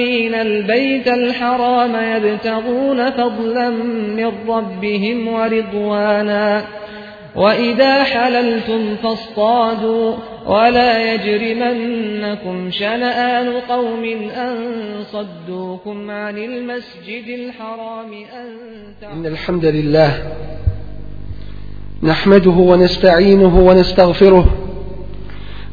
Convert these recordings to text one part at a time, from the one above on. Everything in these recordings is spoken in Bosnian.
آمين البيت الحرام يبتغون فضلا من ربهم ورضوانا وإذا حللتم فاصطادوا ولا يجرمنكم شنآن قوم أن صدوكم عن المسجد الحرام أن إن الحمد لله نحمده ونستعينه ونستغفره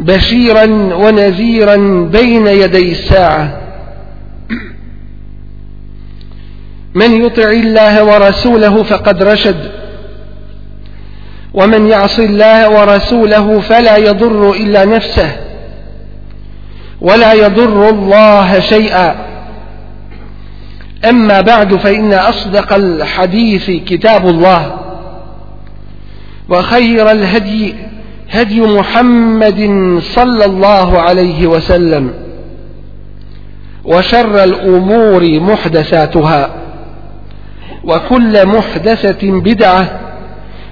بشيرا ونذيرا بين يدي الساعة. من يطع الله ورسوله فقد رشد. ومن يعص الله ورسوله فلا يضر إلا نفسه. ولا يضر الله شيئا. أما بعد فإن أصدق الحديث كتاب الله. وخير الهدي هدي محمد صلى الله عليه وسلم وشر الأمور محدثاتها وكل محدثة بدعة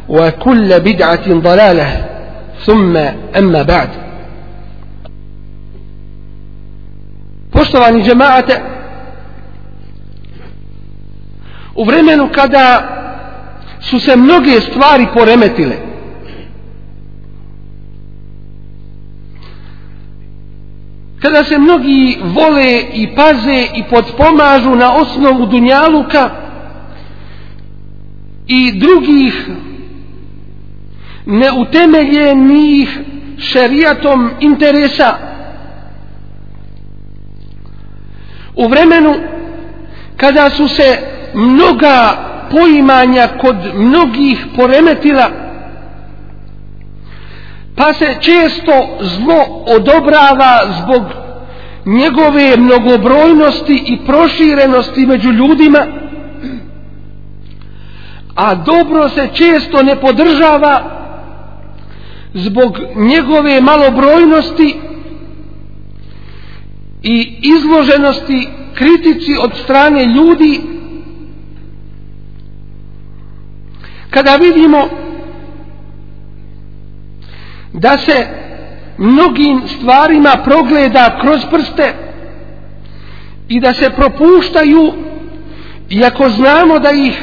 وكل بدعة ضلالة ثم أما بعد. Poštovani džemaate, u vremenu kada su se mnoge stvari poremetile, kada se mnogi vole i paze i podpomažu na osnovu dunjaluka i drugih neutemeljenih šerijatom interesa. U vremenu kada su se mnoga poimanja kod mnogih poremetila pa se često zlo odobrava zbog njegove mnogobrojnosti i proširenosti među ljudima a dobro se često ne podržava zbog njegove malobrojnosti i izloženosti kritici od strane ljudi. Kada vidimo da se mnogim stvarima progleda kroz prste i da se propuštaju iako znamo da ih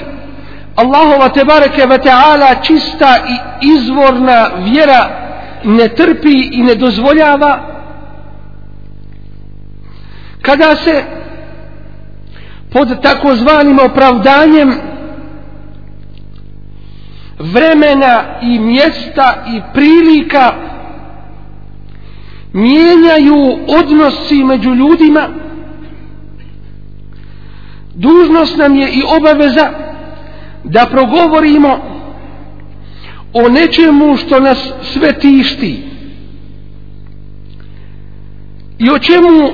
Allahova tebareke ve ta'ala čista i izvorna vjera ne trpi i ne dozvoljava kada se pod takozvanim opravdanjem vremena i mjesta i prilika mijenjaju odnosi među ljudima. Dužnost nam je i obaveza da progovorimo o nečemu što nas sve tišti i o čemu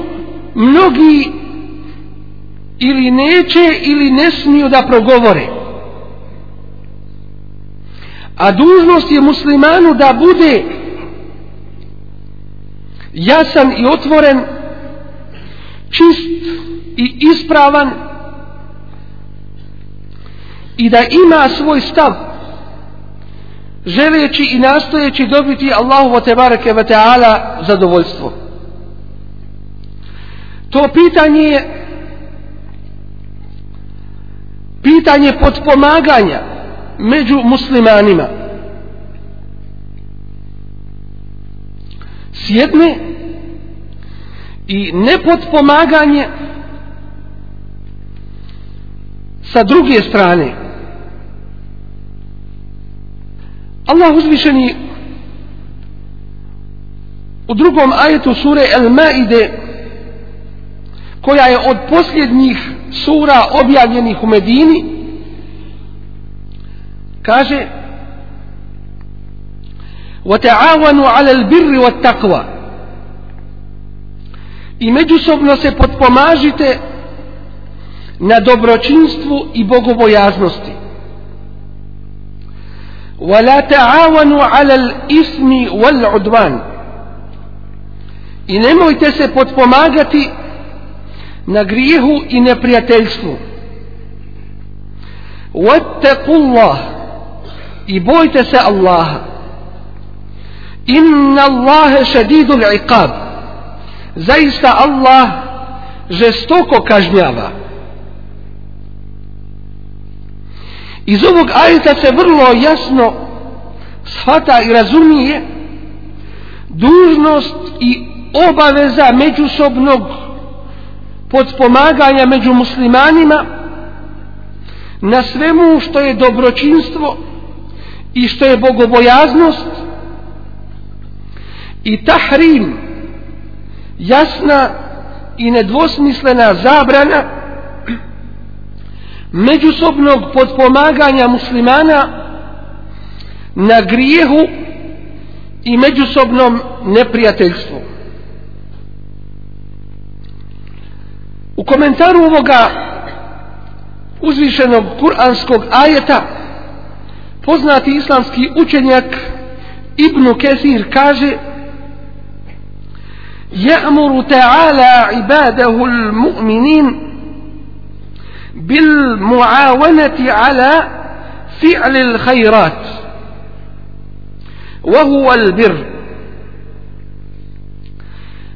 mnogi ili neće ili ne smiju da progovore a dužnost je muslimanu da bude jasan i otvoren čist i ispravan i da ima svoj stav želeći i nastojeći dobiti Allahu wa tebareke wa ta'ala zadovoljstvo. To pitanje je pitanje podpomaganja među muslimanima. S jedne i nepotpomaganje sa druge strane. Allah uzvišeni u drugom ajetu sure El Maide koja je od posljednjih sura objavljenih u Medini kaže وَتَعَوَنُوا عَلَى الْبِرِّ وَالتَّقْوَى i međusobno se potpomažite na dobročinstvu i bogobojaznosti وَلَا تَعَوَنُوا عَلَى الْإِثْمِ وَالْعُدْوَانِ i nemojte se potpomagati na grijehu i neprijateljstvu وَاتَّقُوا اللَّهِ i bojte se Allaha. Inna Allahe šedidul iqab. Zaista Allah žestoko kažnjava. Iz ovog ajeta se vrlo jasno shvata i razumije dužnost i obaveza međusobnog podpomaganja među muslimanima na svemu što je dobročinstvo i što je bogobojaznost i tahrim jasna i nedvosmislena zabrana međusobnog podpomaganja muslimana na grijehu i međusobnom neprijateljstvu. U komentaru ovoga uzvišenog kuranskog ajeta poznati islamski učenjak Ibnu Kesir kaže يأمر تعالى عباده المؤمنين بالمعاونة على فعل الخيرات وهو البر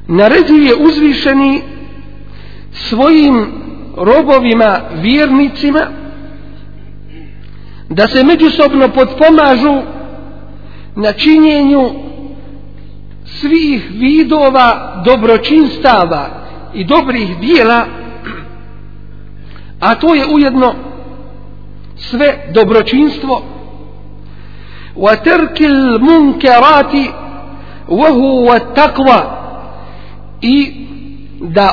naređuje uzvišeni svojim robovima vjernicima da se međusobno potpomažu na činjenju svih vidova dobročinstava i dobrih dijela a to je ujedno sve dobročinstvo. Wa terkil munkerati wa huwa taqwa. I da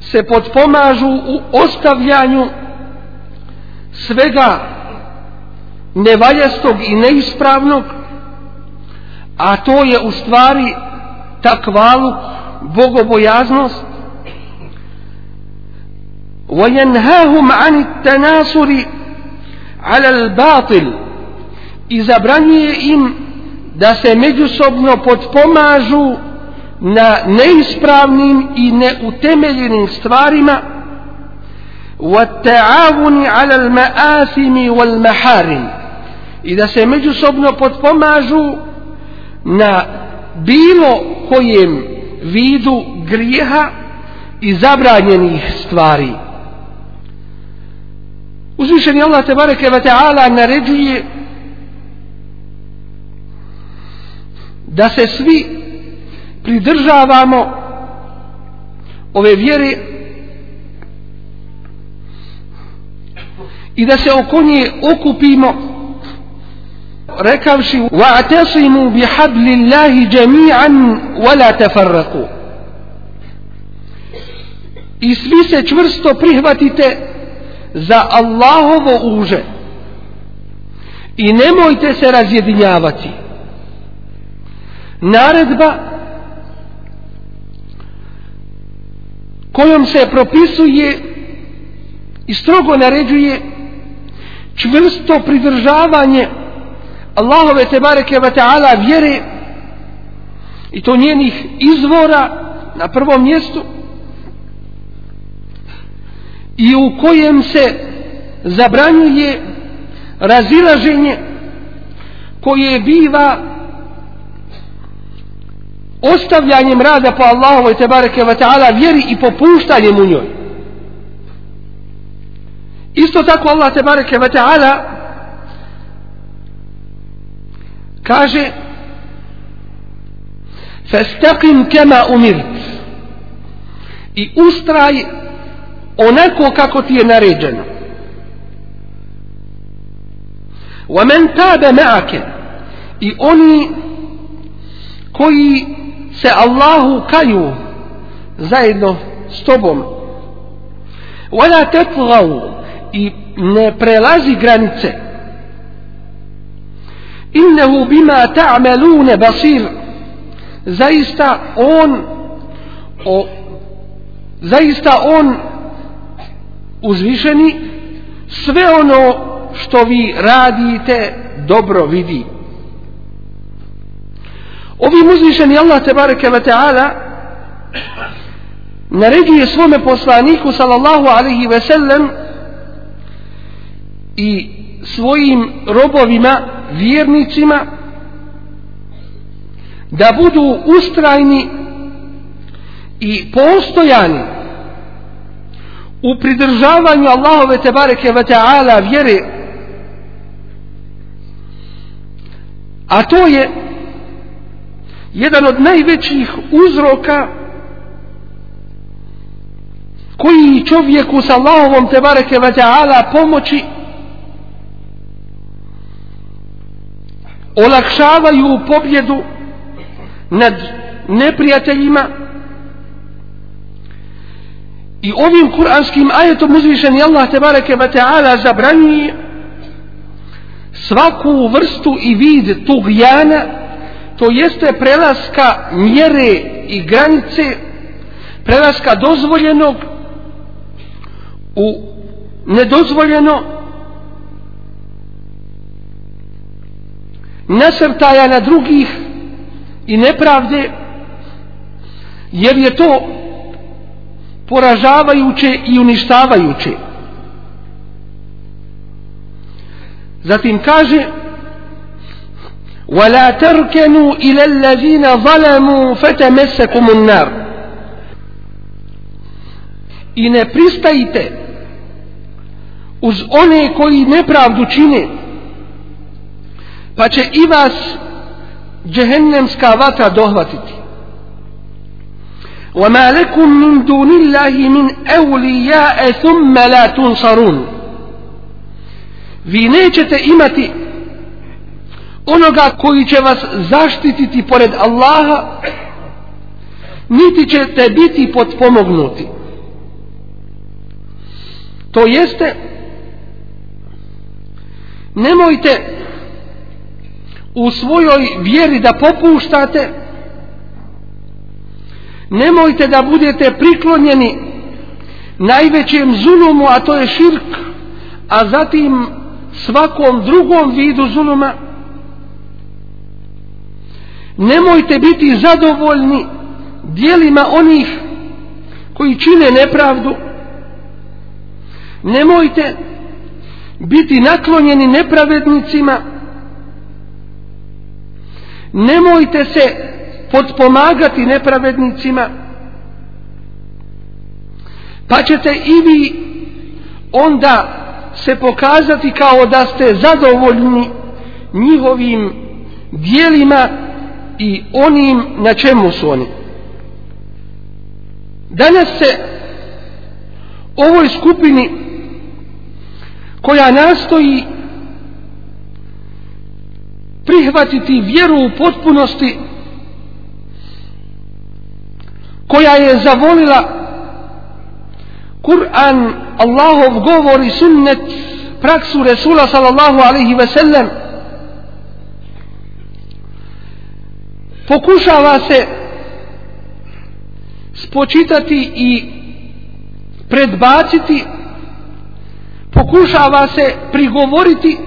se potpomažu u ostavljanju svega nevaljastog i neispravnog a to je u stvari takvalu bogobojaznost وينهاهم عن التناصر على الباطل i zabranjuje im da se međusobno potpomažu na neispravnim i neutemeljenim stvarima والتعاون على المآثم والمحارم i da se međusobno potpomažu na bilo kojem vidu grijeha i zabranjenih stvari. Uzvišeni Allah te bareke ve taala naređuje da se svi pridržavamo ove vjere i da se oko nje okupimo rekavši wa'tasimu bihablillahi jami'an wa la tafarraqu. I svi se čvrsto prihvatite za Allahovo uže. I nemojte se razjedinjavati. Naredba kojom se propisuje i strogo naređuje čvrsto pridržavanje Allahove te bareke ve taala vjere. I to njenih izvora na prvom mjestu. I u kojem se zabranjuje razilaženje koje biva ostavljanjem rada po Allahovoj te bareke ve taala vjeri i popuštanjem u njoj. Isto tako Allah te bareke ve taala kaže festeqim kema umirt. I ustraj onako kako ti je naređeno. Wa men tabe ma'ake i oni koji se Allahu kaju zajedno s tobom. Wala tetgav i ne prelazi granice innehu bima ta'melune basir. Zaista on o, zaista on uzvišeni sve ono što vi radite dobro vidi. Ovim uzvišeni Allah te bareke ve taala naređuje svome poslaniku sallallahu alaihi ve sellem i svojim robovima vjernicima da budu ustrajni i postojani u pridržavanju Allahove te bareke ve taala vjere. A to je jedan od najvećih uzroka koji čovjeku sa Allahovom te bareke ve taala pomoći olakšavaju pobjedu nad neprijateljima. I ovim kuranskim ajetom uzvišeni Allah te bareke ve taala zabranjuje svaku vrstu i vid tugijana to jeste prelaska mjere i granice prelaska dozvoljenog u nedozvoljeno nasrtaja na drugih i nepravde jer je to poražavajuće i uništavajuće zatim kaže ولا تركنوا إلى الذين ظلموا فتمسكم النار i ne pristajite uz one koji nepravdu čine pa će i vas džehennemska vatra dohvatiti وما لكم من دون الله من أولياء ثم لا تنصرون vi nećete imati onoga koji će vas zaštititi pored Allaha niti ćete biti potpomognuti to jeste nemojte u svojoj vjeri da popuštate nemojte da budete priklonjeni najvećem zulumu a to je širk a zatim svakom drugom vidu zuluma. Nemojte biti zadovoljni dijelima onih koji čine nepravdu. Nemojte biti naklonjeni nepravednicima nemojte se podpomagati nepravednicima pa ćete i vi onda se pokazati kao da ste zadovoljni njihovim dijelima i onim na čemu su oni. Danas se ovoj skupini koja nastoji prihvatiti vjeru u potpunosti koja je zavolila Kur'an, Allahov govor i sunnet, praksu Resula sallallahu alaihi ve sellem, pokušava se spočitati i predbaciti, pokušava se prigovoriti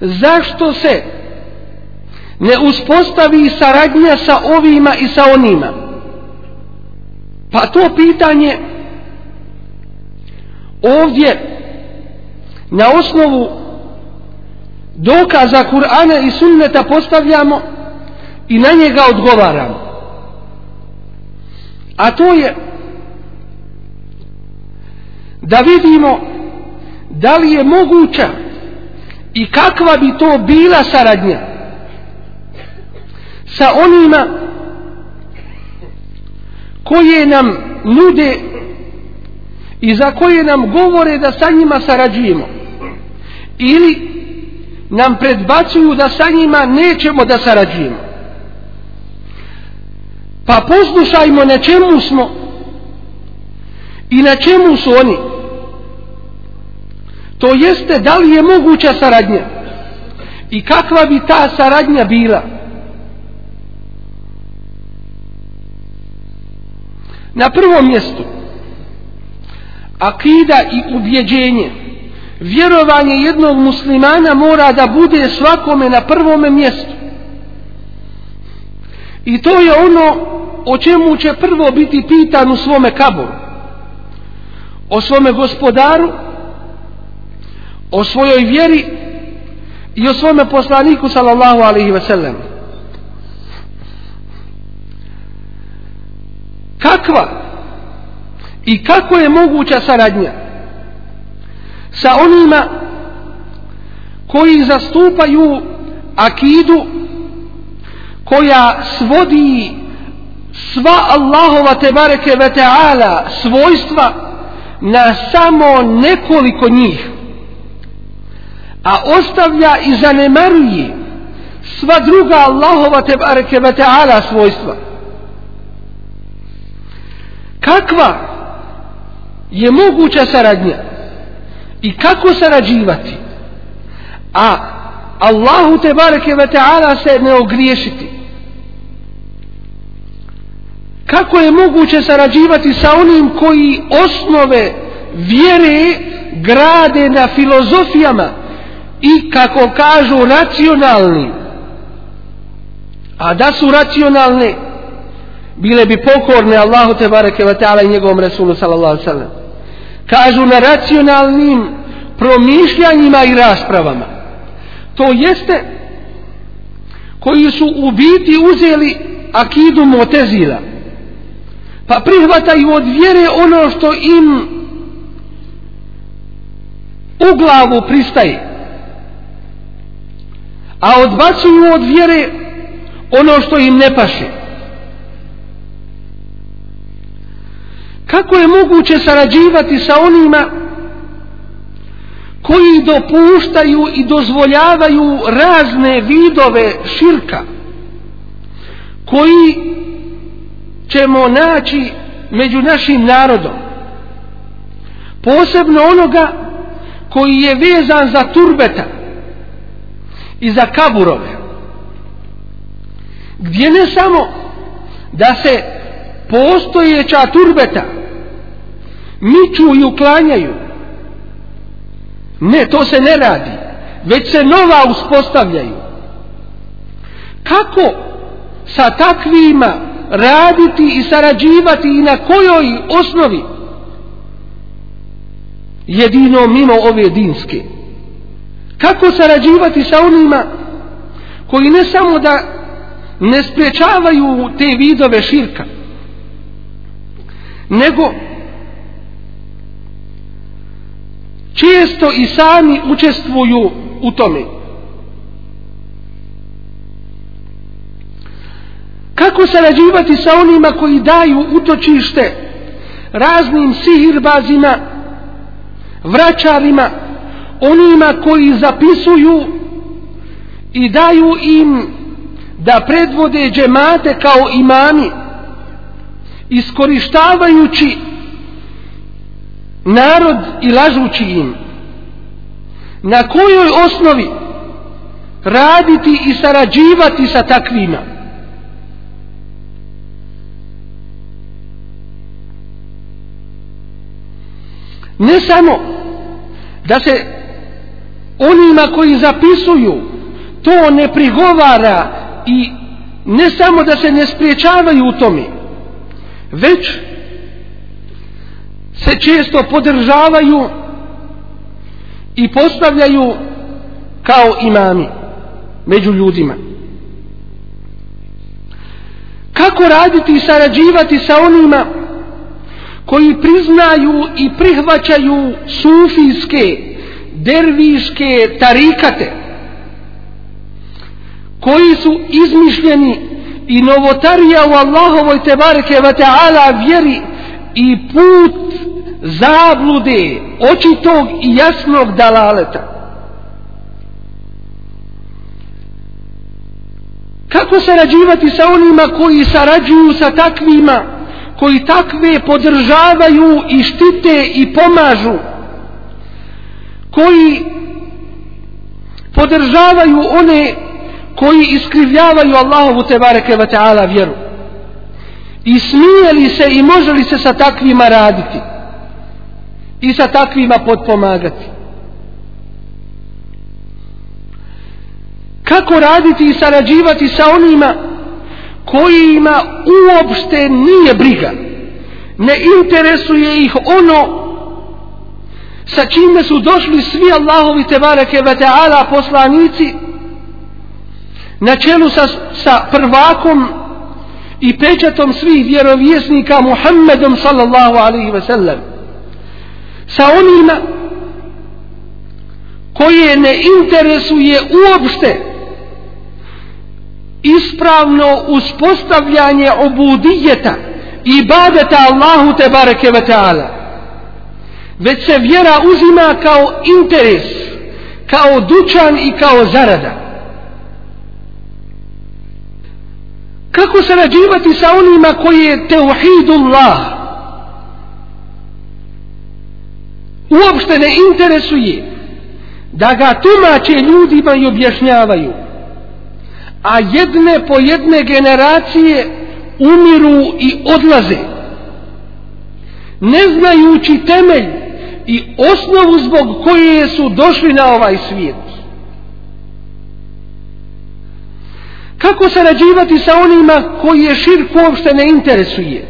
zašto se ne uspostavi saradnja sa ovima i sa onima. Pa to pitanje ovdje na osnovu dokaza Kur'ana i sunneta postavljamo i na njega odgovaramo. A to je da vidimo da li je moguća i kakva bi to bila saradnja sa onima koje nam nude i za koje nam govore da sa njima sarađujemo. Ili nam predbacuju da sa njima nećemo da sarađujemo. Pa poslušajmo na čemu smo i na čemu su oni. To jeste da li je moguća saradnja i kakva bi ta saradnja bila. Na prvom mjestu akida i ubjeđenje. Vjerovanje jednog muslimana mora da bude svakome na prvome mjestu. I to je ono o čemu će prvo biti pitan u svome kaboru. O svome gospodaru o svojoj vjeri i o svome poslaniku sallallahu alaihi ve kakva? I kako je moguća saradnja? Sa onima koji zastupaju akidu koja svodi sva Allahova tebareke ve taala svojstva na samo nekoliko njih a ostavlja i zanemaruje sva druga Allahova tebareke ve taala svojstva kakva je moguća saradnja? I kako sarađivati? A Allahu te bareke ve taala se ne ogriješiti. Kako je moguće sarađivati sa onim koji osnove vjere grade na filozofijama i kako kažu racionalni a da su racionalne bile bi pokorne Allahu te bareke ve taala i njegovom resulu sallallahu alejhi ve sellem kažu na racionalnim promišljanjima i raspravama. To jeste koji su u biti uzeli akidu motezila pa prihvataju od vjere ono što im u glavu pristaje a odbacuju od vjere ono što im ne paše. Kako je moguće sarađivati sa onima koji dopuštaju i dozvoljavaju razne vidove širka koji ćemo naći među našim narodom? Posebno onoga koji je vezan za turbeta i za kaburove gdje ne samo da se postojeća turbeta miču i uklanjaju. Ne to se ne radi već se nova uspostavljaju. Kako sa takvima raditi i sarađivati i na kojoj osnovi? Jedino mimo ove dinske. Kako sarađivati sa onima koji ne samo da ne sprečavaju te vidove širka nego često i sami učestvuju u tome. Kako sarađivati sa onima koji daju utočište raznim sihirbazima vraćarima onima koji zapisuju i daju im da predvode džemate kao imami iskorištavajući narod i lažući im na kojoj osnovi raditi i sarađivati sa takvima? Ne samo da se onima koji zapisuju to ne prigovara i ne samo da se ne spriječavaju u tome već se često podržavaju i postavljaju kao imami među ljudima. Kako raditi i sarađivati sa onima koji priznaju i prihvaćaju sufijske, derviške tarikate, koji su izmišljeni i novotarija u Allahovoj tebareke ve ta'ala vjeri i put zablude očitog i jasnog dalaleta. Kako sarađivati sa onima koji sarađuju sa takvima, koji takve podržavaju i štite i pomažu, koji podržavaju one koji iskrivljavaju Allahovu tebareke ve ta'ala vjeru. I smije li se i može li se sa takvima raditi? I sa takvima potpomagati? Kako raditi i sarađivati sa onima kojima uopšte nije briga? Ne interesuje ih ono sa čime su došli svi Allahovi tebareke ve ta'ala poslanici na čelu sa, sa prvakom i pečatom svih vjerovjesnika Muhammedom sallallahu alaihi ve sellem. Sa onima koje ne interesuje uopšte ispravno uspostavljanje obudijeta i badeta Allahu te bareke ve ta'ala već se vjera uzima kao interes kao dućan i kao zarada. Kako sarađivati sa onima koji je teuhidullah uopšte ne interesuje da ga tumače ljudima i objašnjavaju. A jedne po jedne generacije umiru i odlaze. Ne znajući temelj i osnovu zbog koje su došli na ovaj svijet. Kako sarađivati sa onima koji je širk uopšte ne interesuje?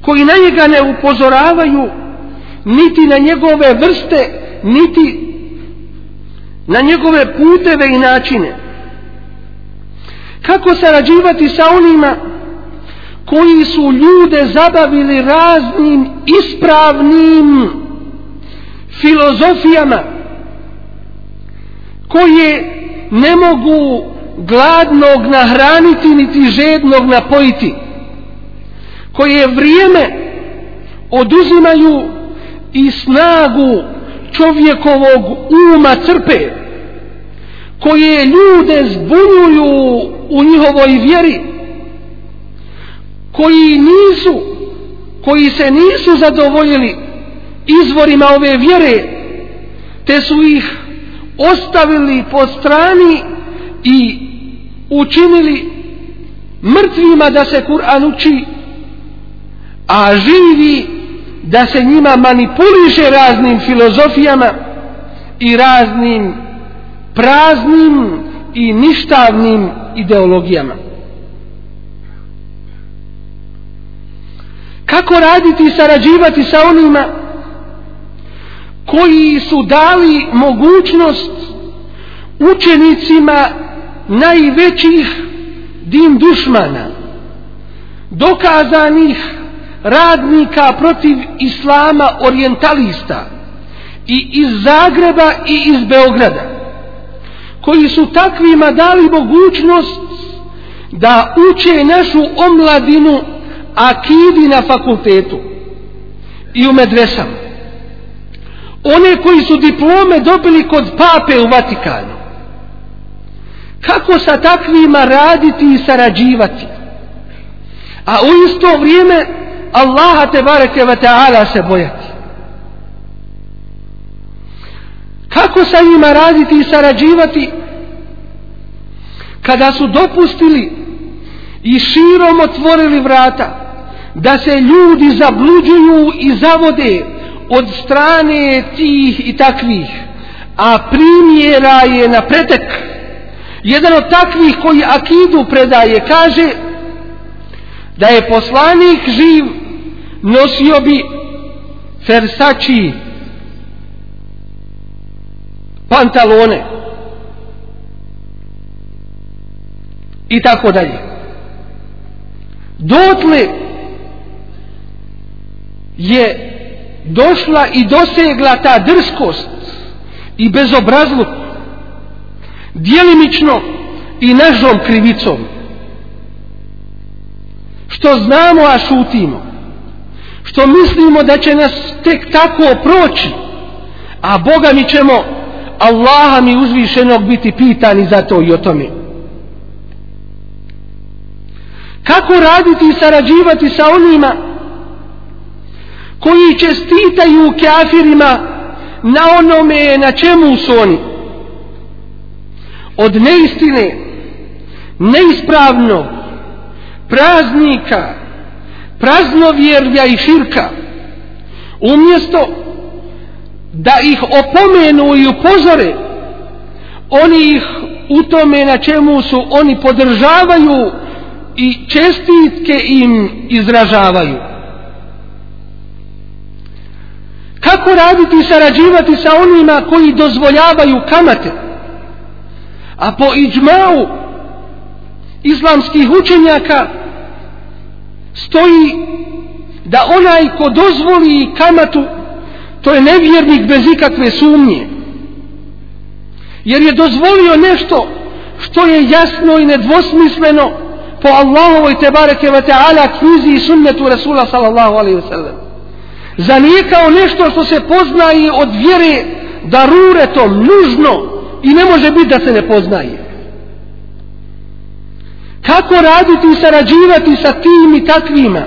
Koji na njega ne upozoravaju niti na njegove vrste, niti na njegove puteve i načine? Kako sarađivati sa onima koji su ljude zabavili raznim ispravnim filozofijama koje ne mogu gladnog nahraniti niti žednog napojiti koje vrijeme oduzimaju i snagu čovjekovog uma crpe koje ljude zbunjuju u njihovoj vjeri koji nisu koji se nisu zadovoljili izvorima ove vjere te su ih ostavili po strani i učinili mrtvima da se Kur'an uči, a živi da se njima manipuliše raznim filozofijama i raznim praznim i ništavnim ideologijama. Kako raditi i sarađivati sa onima koji su dali mogućnost učenicima najvećih din dušmana dokazanih radnika protiv islama orientalista i iz Zagreba i iz Beograda koji su takvima dali mogućnost da uče našu omladinu akidi na fakultetu i u medresama. One koji su diplome dobili kod pape u Vatikanu kako sa takvima raditi i sarađivati? A u isto vrijeme Allaha te bareke ve taala se bojati. Kako sa njima raditi i sarađivati? Kada su dopustili i širom otvorili vrata da se ljudi zabluđuju i zavode od strane tih i takvih a primjera je na pretek jedan od takvih koji akidu predaje kaže da je poslanik živ nosio bi fersači pantalone i tako dalje. Dotle je došla i dosegla ta drskost i bezobrazluk dijelimično i našom krivicom. Što znamo a šutimo. Što mislimo da će nas tek tako proći a Boga mi ćemo Allaha mi uzvišenog biti pitani za to i o tome. Kako raditi i sarađivati sa onima koji čestitaju kafirima na onome na čemu su oni? Od neistine neispravnog praznika praznovjerja i širka umjesto da ih opomenu i upozore oni ih u tome na čemu su oni podržavaju i čestitke im izražavaju. Kako raditi i sarađivati sa onima koji dozvoljavaju kamate? A po iđmau islamskih učenjaka stoji da onaj ko dozvoli kamatu to je nevjernik bez ikakve sumnje. Jer je dozvolio nešto što je jasno i nedvosmisleno po Allahovoj tebareke ve taala knjizi i sunnetu Rasula sallallahu alejhi ve sellem zanijekao nešto što se poznaje od vjere daruretom nužno i ne može biti da se ne poznaje. Kako raditi i sarađivati sa tim i takvima?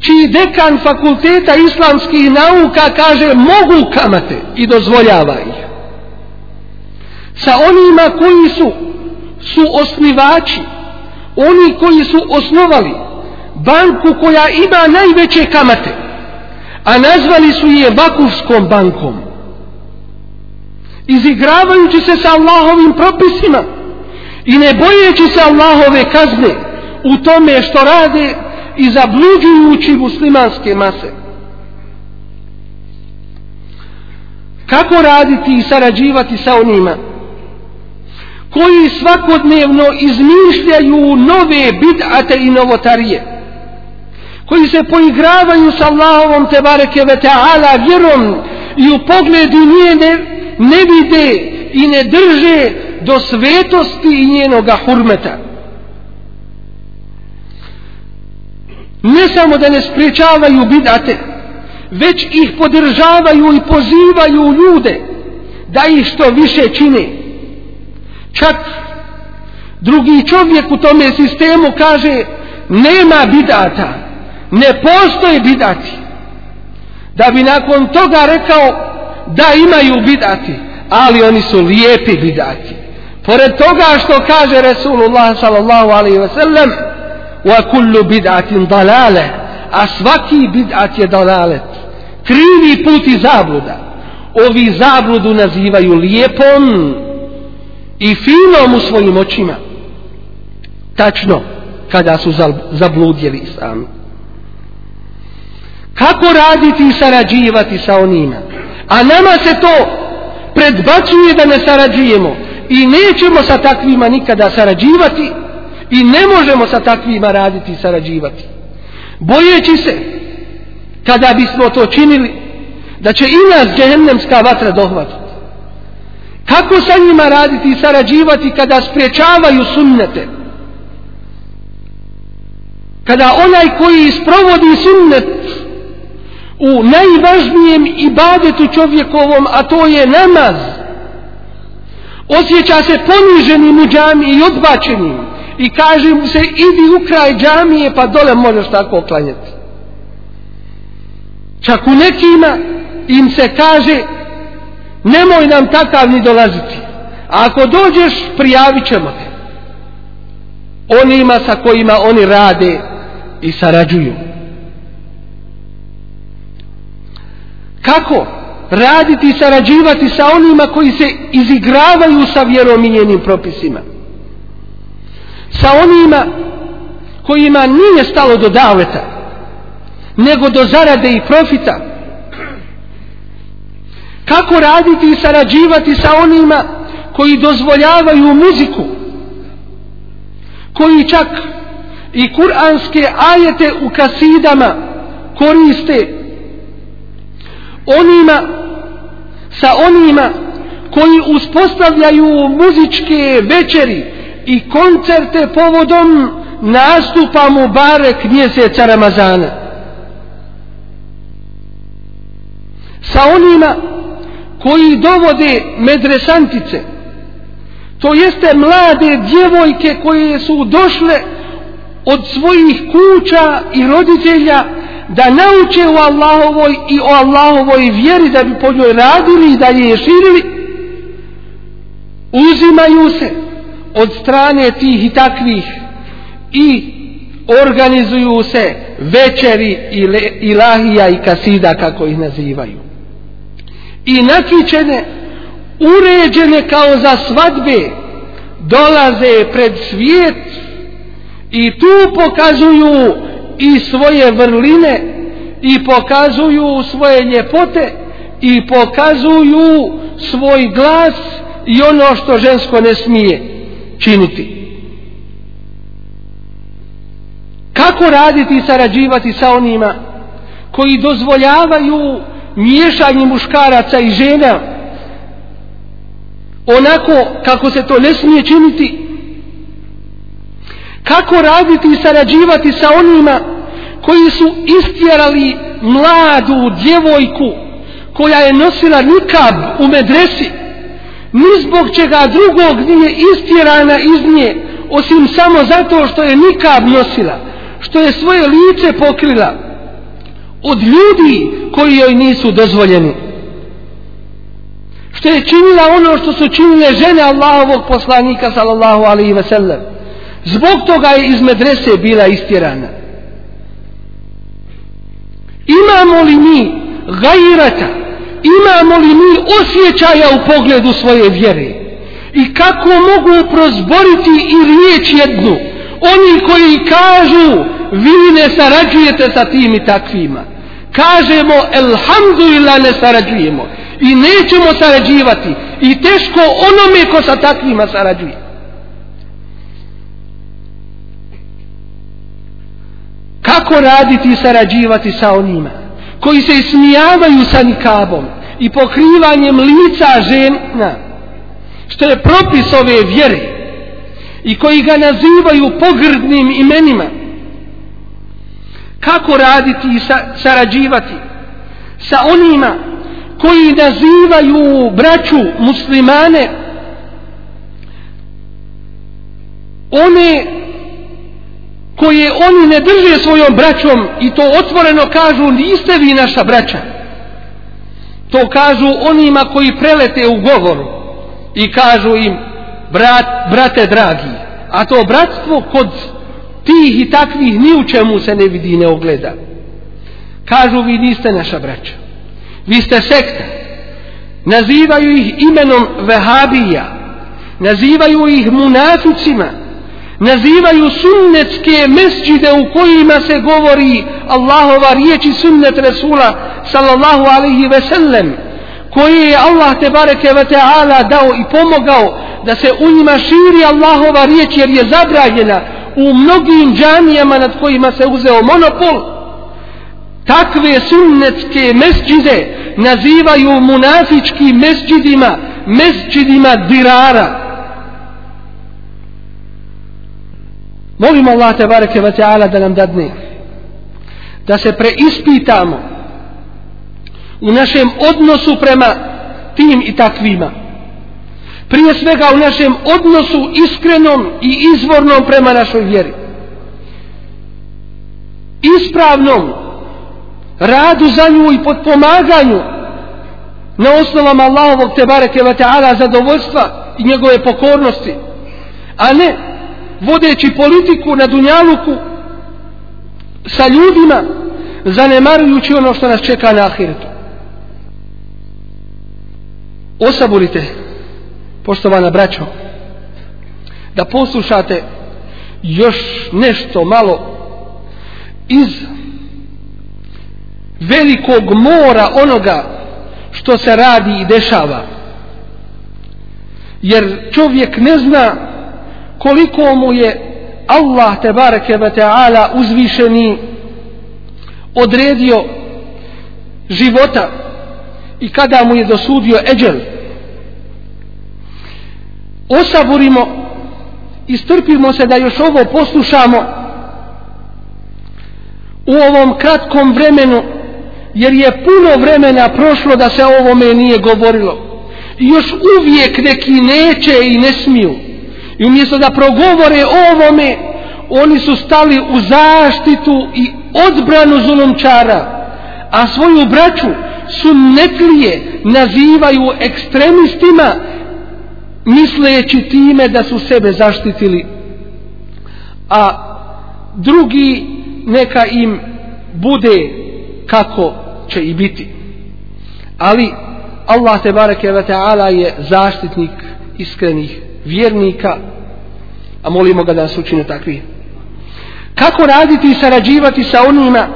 Čiji dekan fakulteta islamskih nauka kaže mogu kamate i dozvoljava ih. Sa onima koji su su osnivači oni koji su osnovali banku koja ima najveće kamate a nazvali su je Vakufskom bankom izigravajući se sa Allahovim propisima i ne bojeći se Allahove kazne u tome što rade i zabluđujući muslimanske mase. Kako raditi i sarađivati sa onima koji svakodnevno izmišljaju nove bid'ate i novotarije koji se poigravaju sa Allahovom te bareke ve ta'ala vjerom i u pogledu njene ne vide i ne drže do svetosti i njenoga hurmeta. Ne samo da ne spriječavaju bid'ate već ih podržavaju i pozivaju ljude da ih što više čine. Čak drugi čovjek u tome sistemu kaže nema bidata ne postoje bidati. Da bi nakon toga rekao da imaju bidati ali oni su lijepi bidati. Pored toga što kaže Resulullah sallallahu alaihi ve sellem wa kullu bid'atin dalale a svaki bid'at je dalalet. Krivi put i zabluda. Ovi zabludu nazivaju lijepom i finom u svojim očima. Tačno kada su zabludjeli sami kako raditi i sarađivati sa onima? A nama se to predbacuje da ne sarađujemo. I nećemo sa takvima nikada sarađivati i ne možemo sa takvima raditi i sarađivati. Bojeći se kada bismo to činili da će i nas džehennemska vatra dohvatiti. Kako sa njima raditi i sarađivati kada spriječavaju sunnete? Kada onaj koji isprovodi sunnet u najvažnijem ibadetu čovjekovom a to je namaz. Osjeća se poniženim u džami i odbačenim. I kaže mu se idi u kraj džamije pa dole možeš tako oklanjati čak u nekima im se kaže nemoj nam takav ni dolaziti. A ako dođeš prijavit ćemo te. Onima sa kojima oni rade i sarađuju. Kako? Raditi i sarađivati sa onima koji se izigravaju sa vjerom i njenim propisima. Sa onima kojima nije stalo do daveta nego do zarade i profita. Kako raditi i sarađivati sa onima koji dozvoljavaju muziku koji čak i kuranske ajete u kasidama koriste onima sa onima koji uspostavljaju muzičke večeri i koncerte povodom nastupa Mubarek mjeseca Ramazana. Sa onima koji dovode medresantice, to jeste mlade djevojke koje su došle od svojih kuća i roditelja da nauče u Allahovoj i o Allahovoj vjeri da bi po njoj radili i da je širili uzimaju se od strane tih i takvih i organizuju se večeri ilahija i kasida kako ih nazivaju. I nakičene uređene kao za svadbe dolaze pred svijet i tu pokazuju i svoje vrline i pokazuju svoje ljepote i pokazuju svoj glas i ono što žensko ne smije činiti. Kako raditi i sarađivati sa onima koji dozvoljavaju miješanje muškaraca i žena onako kako se to ne smije činiti kako raditi i sarađivati sa onima koji su istjerali mladu djevojku koja je nosila nikab u medresi? Ni zbog čega drugog nije istjerana iz nje osim samo zato što je nikab nosila što je svoje lice pokrila od ljudi koji joj nisu dozvoljeni. Što je činila ono što su činile žene Allahovog poslanika sallallahu alaihi ve sellem zbog toga je iz medrese bila istjerana. Imamo li mi gajrata imamo li mi osjećaja u pogledu svoje vjere? I kako mogu prozboriti i riječ jednu? Oni koji kažu vi ne sarađujete sa tim i takvima. Kažemo elhamdulillah ne sarađujemo. I nećemo sarađivati. I teško onome ko sa takvima sarađuje. Kako raditi i sarađivati sa onima koji se ismijavaju sa nikabom i pokrivanjem lica žena što je propis ove vjere i koji ga nazivaju pogrdnim imenima? Kako raditi i sa, sarađivati sa onima koji nazivaju braću muslimane one koje oni ne drže svojom braćom i to otvoreno kažu niste vi naša braća. To kažu onima koji prelete u govoru i kažu im brat, brate dragi a to bratstvo kod tih i takvih ni u čemu se ne vidi ne ogleda. Kažu vi niste naša braća. Vi ste sekta. Nazivaju ih imenom vehabija. Nazivaju ih munaficima nazivaju sunnetske mesđide u kojima se govori Allahova riječi sunnet Resula sallallahu alaihi ve sellem koje je Allah te bareke ve ta'ala dao i pomogao da se u njima širi Allahova riječ jer je zabranjena u mnogim džamijama nad kojima se uzeo monopol. Takve sunnetske mesđide nazivaju munafičkim mesđidima mesđidima dirara. Molim Allah te bareke ve taala da nam dadne da se preispitamo u našem odnosu prema tim i takvima. Prije svega u našem odnosu iskrenom i izvornom prema našoj vjeri. Ispravnom radu za nju i podpomaganju na osnovama Allahovog te bareke ve taala zadovoljstva i njegove pokornosti. A ne vodeći politiku na Dunjaluku sa ljudima zanemarujući ono što nas čeka na ahiretu osaburite poštovana braćo da poslušate još nešto malo iz velikog mora onoga što se radi i dešava. Jer čovjek ne zna koliko mu je Allah te bareke ve taala uzvišeni odredio života i kada mu je dosudio eđel. Osaburimo i strpimo se da još ovo poslušamo u ovom kratkom vremenu jer je puno vremena prošlo da se ovome nije govorilo. I još uvijek neki neće i ne smiju i umjesto da progovore o ovome oni su stali u zaštitu i odbranu zulumčara a svoju braću su netlije nazivaju ekstremistima misleći time da su sebe zaštitili. A drugi neka im bude kako će i biti. Ali Allah te bareke ve taala je zaštitnik iskrenih vjernika a molimo ga da nas učine takvi. Kako raditi i sarađivati sa onima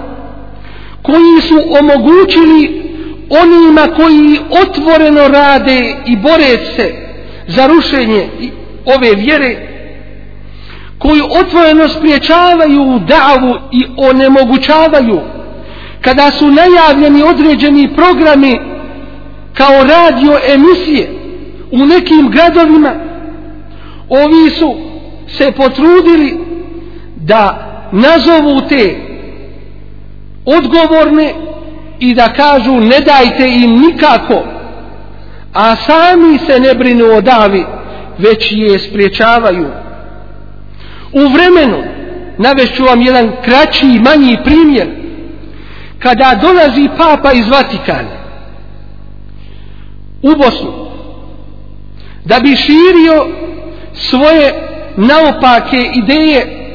koji su omogućili onima koji otvoreno rade i bore se za rušenje ove vjere koji otvoreno spriječavaju davu i onemogućavaju kada su najavljeni određeni programi kao radio emisije u nekim gradovima ovi su se potrudili da nazovu te odgovorne i da kažu ne dajte im nikako. A sami se ne brinu o davi već je spriječavaju. U vremenu navešću vam jedan kraći i manji primjer kada dolazi papa iz Vatikana u Bosnu da bi širio svoje naopake ideje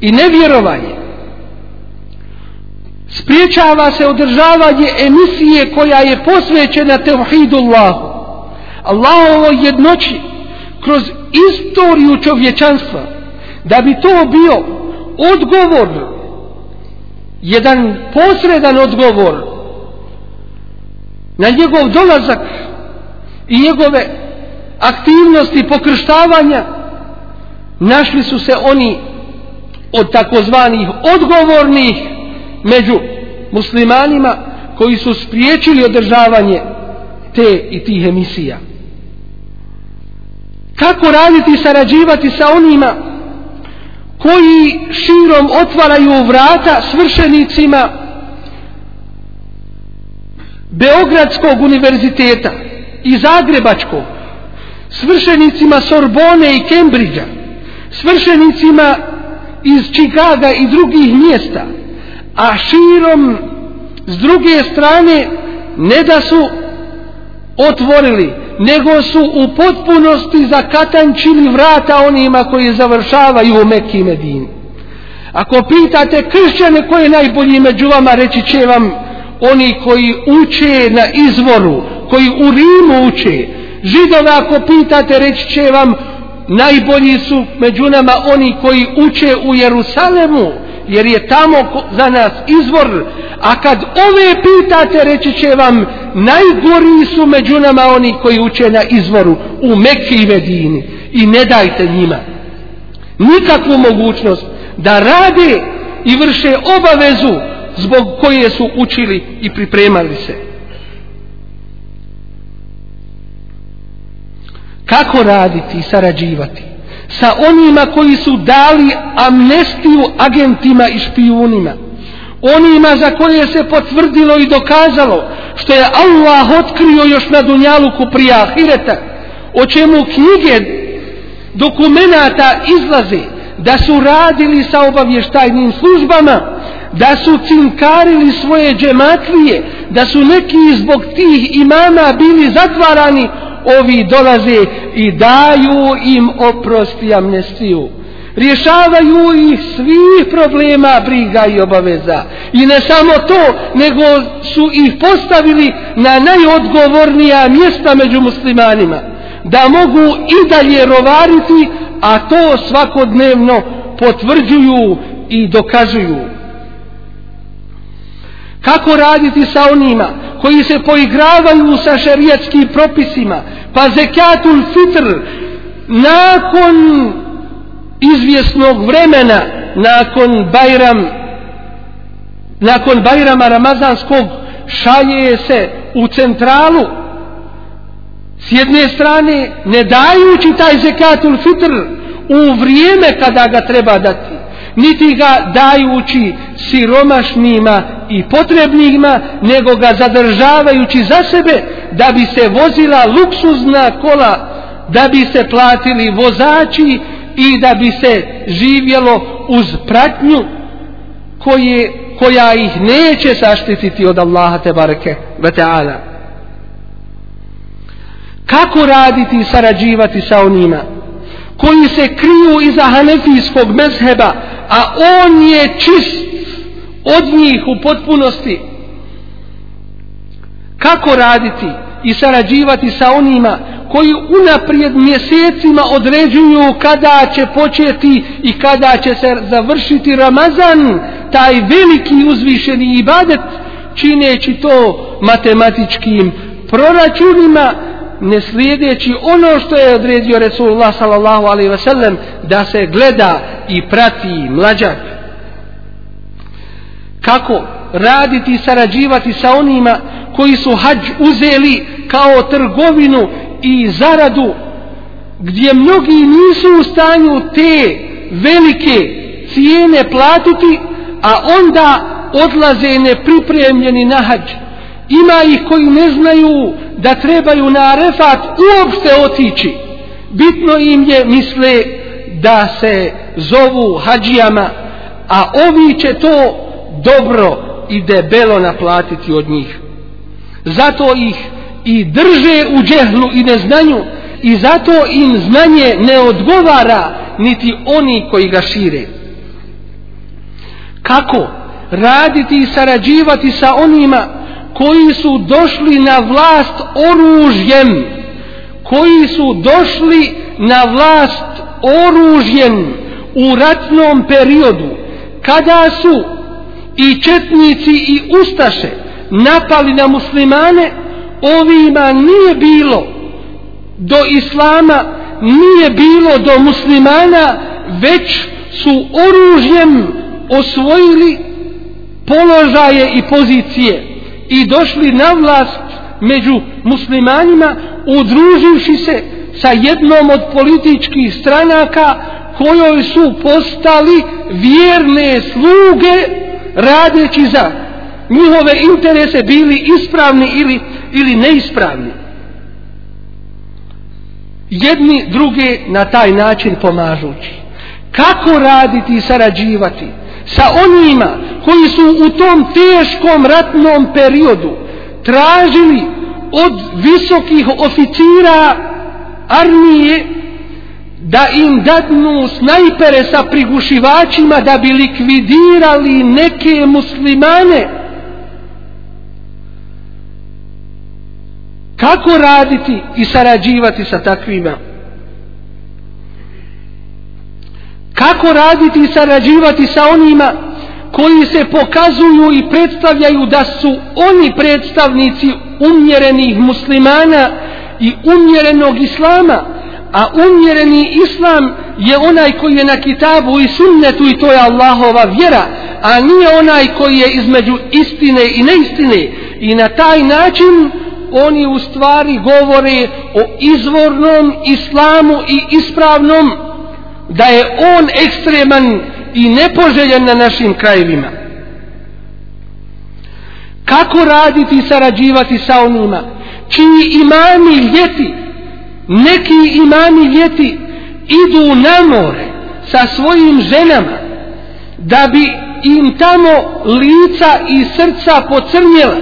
i nevjerovanje. Spriječava se održavanje emisije koja je posvećena tevhidullahu Allahovo jednoći kroz istoriju čovječanstva. Da bi to bio odgovor jedan posredan odgovor na njegov dolazak i njegove aktivnosti pokrštavanja našli su se oni od takozvanih odgovornih među muslimanima koji su spriječili održavanje te i tih emisija. Kako raditi i sarađivati sa onima koji širom otvaraju vrata svršenicima Beogradskog univerziteta i Zagrebačkog, svršenicima Sorbone i Kembridža, svršenicima iz Čikaga i drugih mjesta, a širom s druge strane ne da su otvorili, nego su u potpunosti zakatančili vrata onima koji završavaju u Mekki i Medini. Ako pitate kršćane koji je najbolji među vama, reći će vam oni koji uče na izvoru, koji u Rimu uče. Židove ako pitate, reći će vam najbolji su među nama oni koji uče u Jerusalemu, jer je tamo za nas izvor, a kad ove pitate, reći će vam, najgori su među nama oni koji uče na izvoru u Mekke i Medini i ne dajte njima nikakvu mogućnost da rade i vrše obavezu zbog koje su učili i pripremali se. Kako raditi i sarađivati? sa onima koji su dali amnestiju agentima i špijunima onima za koje se potvrdilo i dokazalo što je Allah otkrio još na Dunjaluku prije Ahireta o čemu knjige dokumenata izlaze da su radili sa obavještajnim službama da su cinkarili svoje džematlije da su neki zbog tih imama bili zatvarani ovi dolaze i daju im oprost i amnestiju. Rješavaju ih svih problema, briga i obaveza. I ne samo to, nego su ih postavili na najodgovornija mjesta među muslimanima. Da mogu i dalje rovariti, a to svakodnevno potvrđuju i dokazuju. Kako raditi sa onima koji se poigravaju sa šerijetskim propisima, pa zekatul fitr nakon izvjesnog vremena, nakon Bajram, nakon Bajrama Ramazanskog, šalje se u centralu, s jedne strane ne dajući taj zekatul fitr u vrijeme kada ga treba dati, niti ga dajući siromašnima i potrebnima, nego ga zadržavajući za sebe da bi se vozila luksuzna kola, da bi se platili vozači i da bi se živjelo uz pratnju koje, koja ih neće saštititi od Allaha te bareke ve ta'ala. Kako raditi i sarađivati sa onima koji se kriju iza hanefijskog mezheba, a on je čist od njih u potpunosti. Kako raditi i sarađivati sa onima koji unaprijed mjesecima određuju kada će početi i kada će se završiti Ramazan, taj veliki uzvišeni ibadet, čineći to matematičkim proračunima, ne slijedeći ono što je odredio Resulullah sallallahu alaihi ve sellem da se gleda i prati mlađak. Kako raditi i sarađivati sa onima koji su hađ uzeli kao trgovinu i zaradu gdje mnogi nisu u stanju te velike cijene platiti a onda odlaze nepripremljeni na hađ ima ih koji ne znaju da trebaju na arefat uopšte otići. Bitno im je misle da se zovu hađijama a ovi će to dobro i debelo naplatiti od njih. Zato ih i drže u džehlu i neznanju i zato im znanje ne odgovara niti oni koji ga šire. Kako raditi i sarađivati sa onima koji su došli na vlast oružjem koji su došli na vlast oružjem u ratnom periodu kada su i četnici i ustaše napali na muslimane ovima nije bilo do islama nije bilo do muslimana već su oružjem osvojili položaje i pozicije i došli na vlast među muslimanima udruživši se sa jednom od političkih stranaka kojoj su postali vjerne sluge radeći za njihove interese bili ispravni ili, ili neispravni. Jedni druge na taj način pomažući. Kako raditi i sarađivati sa onima koji su u tom teškom ratnom periodu tražili od visokih oficira armije da im dadnu snajpere sa prigušivačima da bi likvidirali neke muslimane. Kako raditi i sarađivati sa takvima? Kako raditi i sarađivati sa onima koji se pokazuju i predstavljaju da su oni predstavnici umjerenih muslimana i umjerenog islama a umjereni islam je onaj koji je na kitabu i sunnetu i to je Allahova vjera a nije onaj koji je između istine i neistine. I na taj način oni u stvari govore o izvornom islamu i ispravnom da je on ekstreman i nepoželjen na našim krajevima. Kako raditi i sarađivati sa onima čiji imami ljeti neki imami ljeti idu na more sa svojim ženama da bi im tamo lica i srca pocrnjela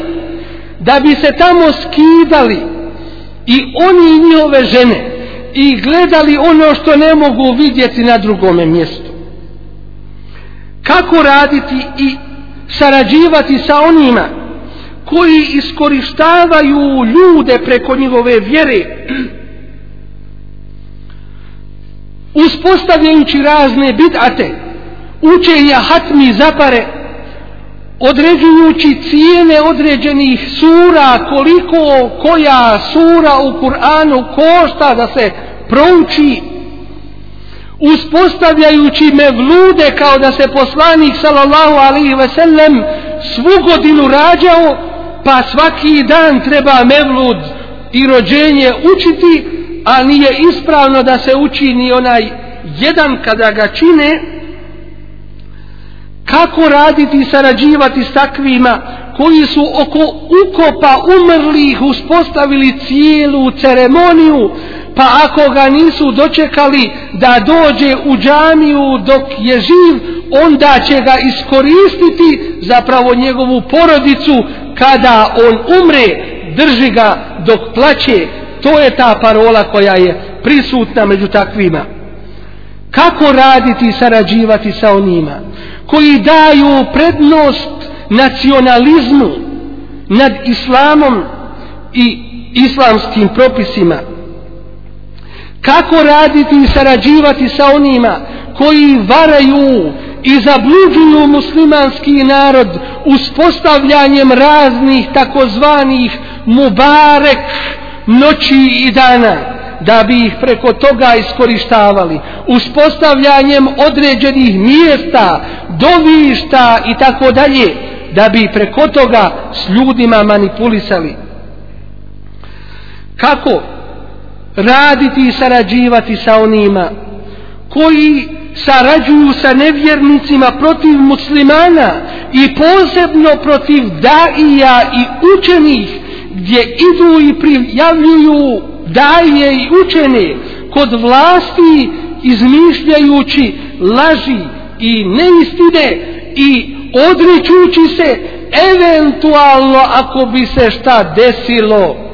da bi se tamo skidali i oni i njihove žene i gledali ono što ne mogu vidjeti na drugome mjestu kako raditi i sarađivati sa onima koji iskorištavaju ljude preko njihove vjere uspostavljajući razne bidate učenja hatmi zapare određujući cijene određenih sura, koliko koja sura u Kur'anu košta da se prouči, uspostavljajući mevlude kao da se poslanik sallallahu alaihi ve sellem svu godinu rađao, pa svaki dan treba mevlud i rođenje učiti, a nije ispravno da se uči ni onaj jedan kada ga čine, kako raditi i sarađivati s takvima koji su oko ukopa umrlih uspostavili cijelu ceremoniju pa ako ga nisu dočekali da dođe u džamiju dok je živ onda će ga iskoristiti zapravo njegovu porodicu kada on umre drži ga dok plaće. To je ta parola koja je prisutna među takvima. Kako raditi i sarađivati sa onima koji daju prednost nacionalizmu nad islamom i islamskim propisima? Kako raditi i sarađivati sa onima koji varaju i zabluđuju muslimanski narod uspostavljanjem raznih takozvanih mubarek noći i dana da bi ih preko toga iskorištavali uspostavljanjem određenih mjesta dovišta i tako dalje da bi preko toga s ljudima manipulisali. Kako raditi i sarađivati sa onima koji sarađuju sa nevjernicima protiv muslimana i posebno protiv daija i učenih gdje idu i prijavljuju daje i učene kod vlasti izmišljajući laži i neistine i odričući se eventualno ako bi se šta desilo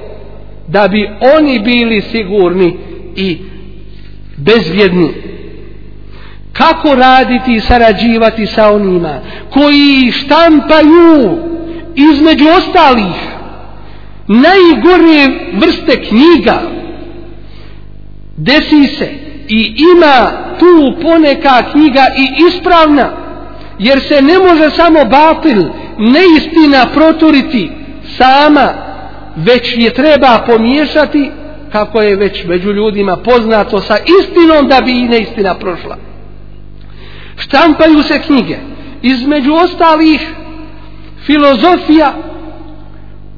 da bi oni bili sigurni i bezvjedni kako raditi i sarađivati sa onima koji štampaju između ostalih najgore vrste knjiga? Desi se i ima tu poneka knjiga i ispravna jer se ne može samo batil neistina proturiti sama već je treba pomiješati kako je već među ljudima poznato sa istinom da bi i neistina prošla. Štampaju se knjige. Između ostalih filozofija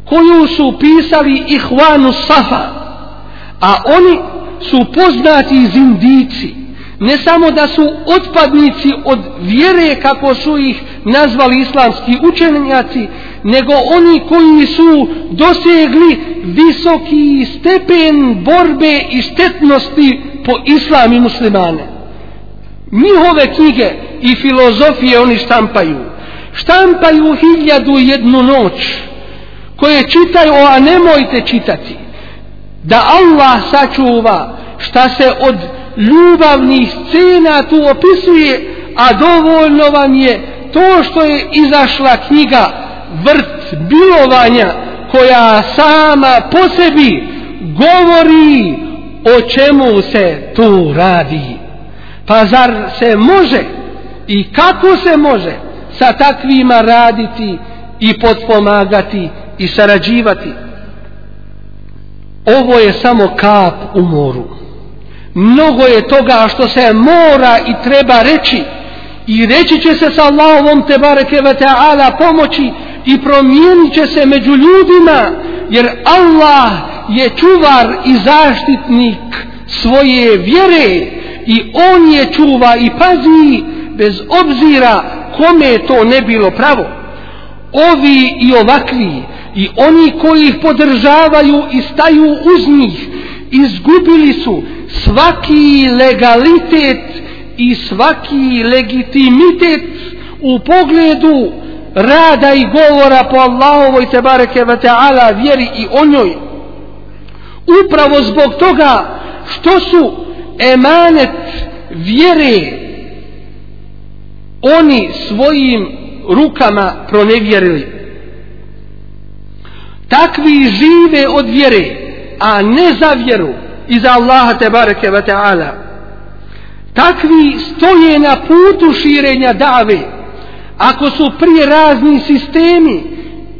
koju su pisali Ihvanu Safa, a oni su poznati zindici, ne samo da su otpadnici od vjere kako su ih nazvali islamski učenjaci, nego oni koji su dosegli visoki stepen borbe i štetnosti po islam i muslimane. Njihove knjige i filozofije oni štampaju. Štampaju hiljadu jednu noć koje čitaju, a nemojte čitati. Da Allah sačuva šta se od ljubavnih scena tu opisuje, a dovoljno vam je to što je izašla knjiga Vrt bilovanja koja sama po sebi govori o čemu se tu radi. Pa zar se može i kako se može sa takvima raditi i potpomagati i sarađivati ovo je samo kap u moru mnogo je toga što se mora i treba reći. I reći će se sa Allahovom te bareke ve ta'ala pomoći i promijenit će se među ljudima jer Allah je čuvar i zaštitnik svoje vjere i on je čuva i pazi bez obzira kome to ne bilo pravo. Ovi i ovakvi i oni koji ih podržavaju i staju uz njih izgubili su svaki legalitet i svaki legitimitet u pogledu rada i govora po Allahovoj te bareke ve taala vjeri i o njoj. Upravo zbog toga što su emanet vjere oni svojim rukama pronevjerili. Takvi žive od vjere a ne za vjeru iza Allaha te bareke ve taala. Takvi stoje na putu širenja dave. Ako su prije razni sistemi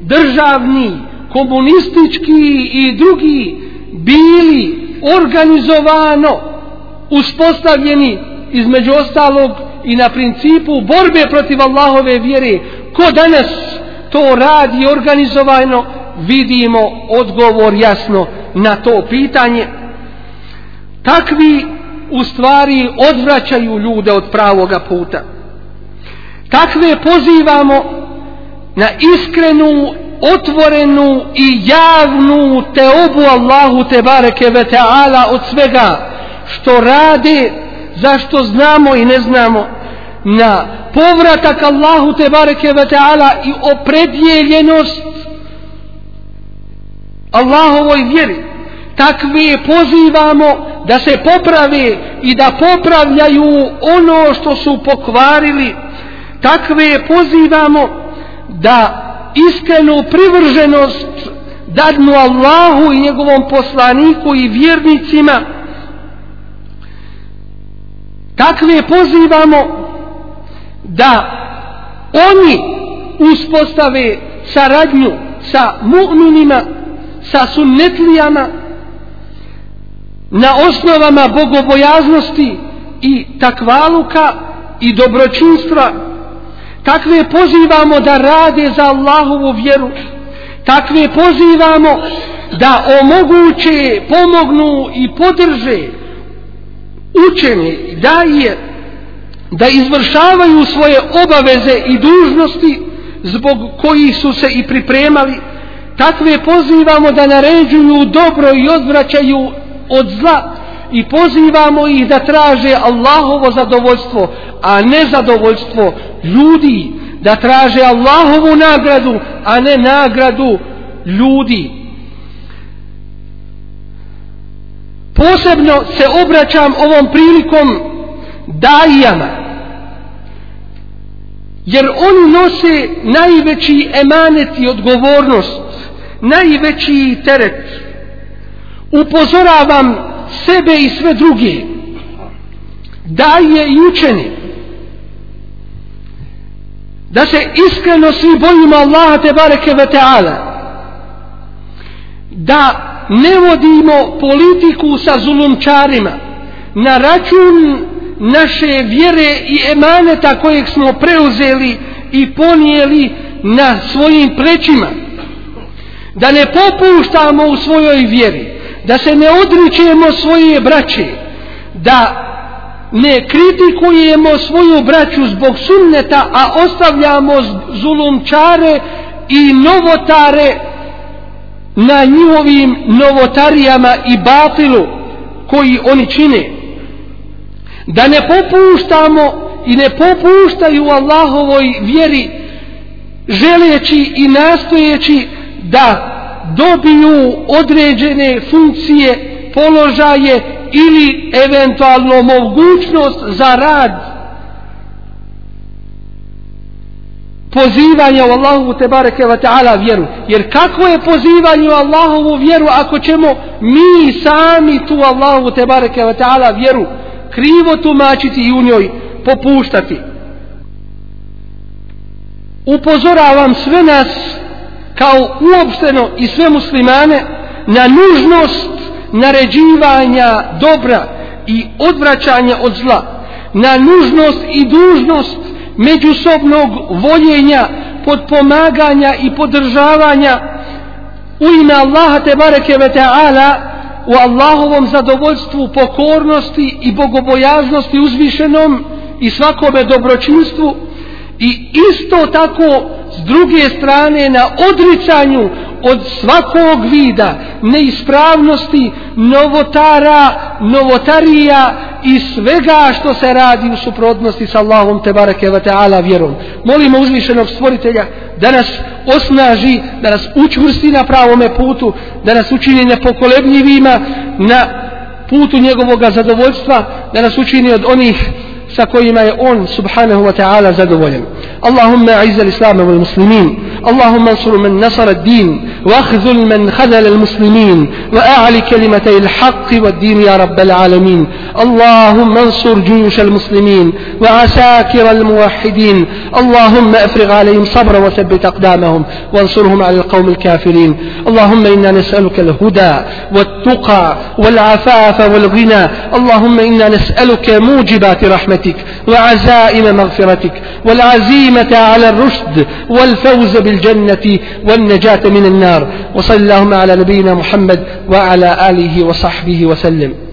državni, komunistički i drugi bili organizovano uspostavljeni između ostalog i na principu borbe protiv Allahove vjere ko danas to radi organizovano vidimo odgovor jasno na to pitanje takvi u stvari odvraćaju ljude od pravoga puta. Takve pozivamo na iskrenu otvorenu i javnu teobu Allahu te bareke ve taala od svega što rade zašto znamo i ne znamo na povratak Allahu te bareke ve taala i opredjeljenost Allahovoj vjeri. Takve pozivamo da se poprave i da popravljaju ono što su pokvarili. Takve pozivamo da iskrenu privrženost dadnu Allahu i njegovom poslaniku i vjernicima. Takve pozivamo da oni uspostave saradnju sa mu'minima sa sunnetlijama na osnovama bogobojaznosti i takvaluka i dobročinstva. Takve pozivamo da rade za Allahovu vjeru. Takve pozivamo da omoguće pomognu i podrže učeni da je da izvršavaju svoje obaveze i dužnosti zbog kojih su se i pripremali. Takve pozivamo da naređuju dobro i odvraćaju od zla i pozivamo ih da traže Allahovo zadovoljstvo a ne zadovoljstvo ljudi da traže Allahovu nagradu a ne nagradu ljudi. Posebno se obraćam ovom prilikom dajama jer oni nose najveći emanet i odgovornost najveći teret upozoravam sebe i sve druge daje i učeni da se iskreno svi bojimo Allaha te bareke ve taala da ne vodimo politiku sa zulumčarima na račun naše vjere i emaneta kojeg smo preuzeli i ponijeli na svojim plećima da ne popuštamo u svojoj vjeri da se ne odričemo svoje braće da ne kritikujemo svoju braću zbog sunneta a ostavljamo zulumčare i novotare na njihovim novotarijama i batilu koji oni čine. Da ne popuštamo i ne popuštaju Allahovoj vjeri želeći i nastojeći da dobiju određene funkcije, položaje ili eventualno mogućnost za rad. Pozivanja u Allahu te bareke ve taala vjeru. Jer kako je pozivanje u Allahovu vjeru ako ćemo mi sami tu Allahu te bareke ve taala vjeru krivo tumačiti i u njoj popuštati? Upozoravam sve nas kao uopšteno i sve muslimane na nužnost naređivanja dobra i odvraćanja od zla na nužnost i dužnost međusobnog voljenja podpomaganja i podržavanja u ime Allaha te bareke ve taala u Allahovom zadovoljstvu pokornosti i bogobojaznosti uzvišenom i svakome dobročinstvu i isto tako s druge strane na odricanju od svakog vida neispravnosti novotara, novotarija i svega što se radi u suprotnosti sa Allahom te bareke ve taala vjerom. Molimo uzvišenog stvoritelja da nas osnaži, da nas učvrsti na pravome putu, da nas učini nepokolebljivima na putu njegovog zadovoljstva, da nas učini od onih sa kojima je on subhanahu wa ta'ala zadovoljen. Allahumma izzal l-islama wal muslimin اللهم انصر من نصر الدين واخذل من خذل المسلمين وأعل كلمتي الحق والدين يا رب العالمين. اللهم انصر جيوش المسلمين وعساكر الموحدين. اللهم افرغ عليهم صبرا وثبت أقدامهم وانصرهم على القوم الكافرين. اللهم إنا نسألك الهدى والتقى والعفاف والغنى. اللهم إنا نسألك موجبات رحمتك وعزائم مغفرتك والعزيمة على الرشد والفوز بالجنة والنجاة من النار. وصلى اللهم على نبينا محمد وعلى آله وصحبه وسلم.